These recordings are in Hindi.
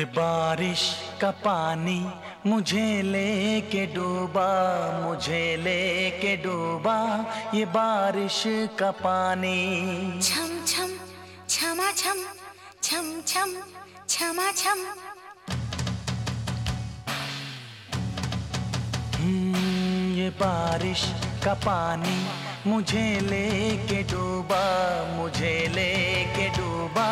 ये बारिश का पानी मुझे लेके डूबा मुझे लेके डूबा ये बारिश का पानी। छम छम छमा छम छम छम छमा छम। हम्म, ये बारिश का पानी मुझे लेके डूबा मुझे लेके डूबा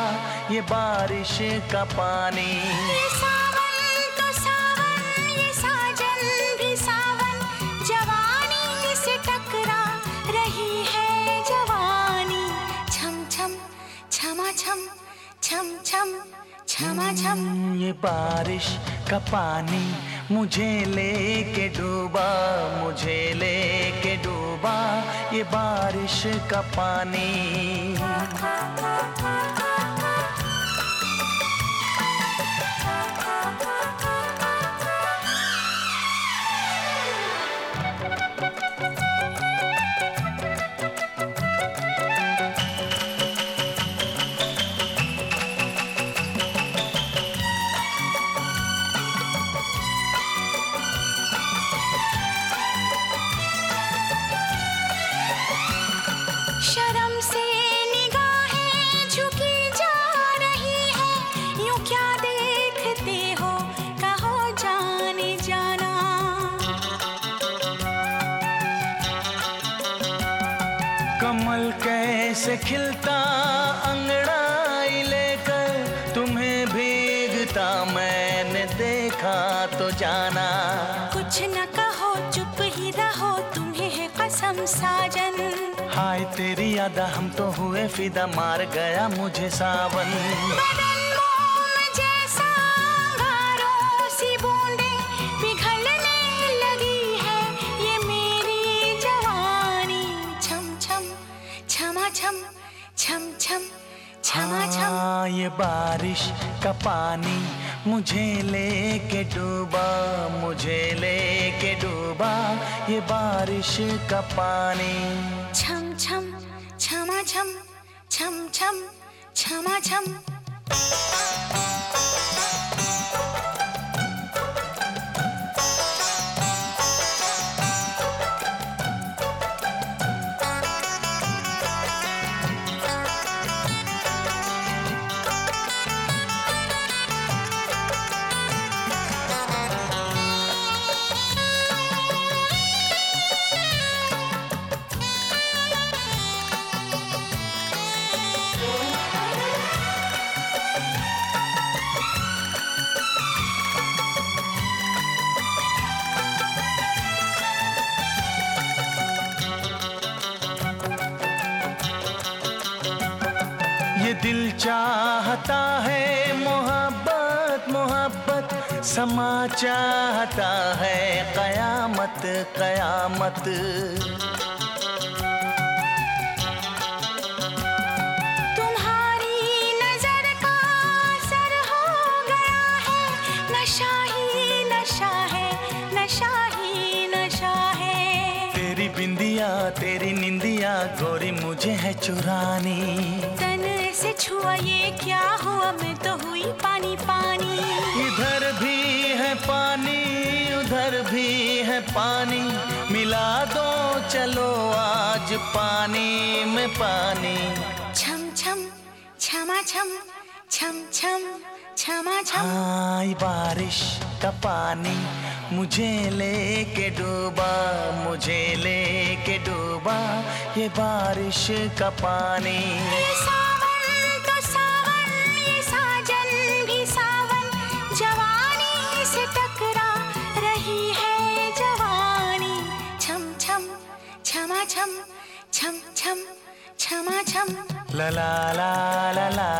ये बारिश का पानी। ये सावन तो सावन ये साजन भी सावन जवानी से टकरा रही है जवानी? छम छम छमा छम छम छम छमा छम। हम्म, ये बारिश का पानी मुझे लेके डूबा मुझे लेके डूबा। ये बारिश का पानी। शर्म से निगाहें झुकी जा रही है। यूँ क्या देखते हो? कहो जाने जाना। कमल कैसे खिलता अंगड़ाई लेकर? तुम्हें भीगता मैंने देखा तो जाना। कुछ न कहो चुप ही रहो तुम्हें कसम साजन। हाय तेरी यादा हम तो हुए फिदा मार गया मुझे सावन। है ये जवानी। छम छम छमा छम छम छम छमा छम। ये बारिश का पानी मुझे लेके डूबा मुझे लेके डूबा ये बारिश का पानी। छम छम छमा छम छम छम छमा छम। दिल चाहता है मोहब्बत मोहब्बत समा चाहता है कयामत कयामत। तुम्हारी नज़र का हो गया है नशा ही नशा है नशा ही नशा है। तेरी बिंदिया तेरी निंदिया गोरी मुझे है चुरानी। तन से छुआ ये क्या हुआ? मैं तो हुई पानी पानी। इधर भी है पानी उधर भी है पानी। मिला दो चलो आज पानी में पानी। छम छम छमा छम छम छम छमा छम। आई बारिश का पानी मुझे लेके डूबा मुझे लेके डूबा ये बारिश का पानी। ला ला ला ला ला।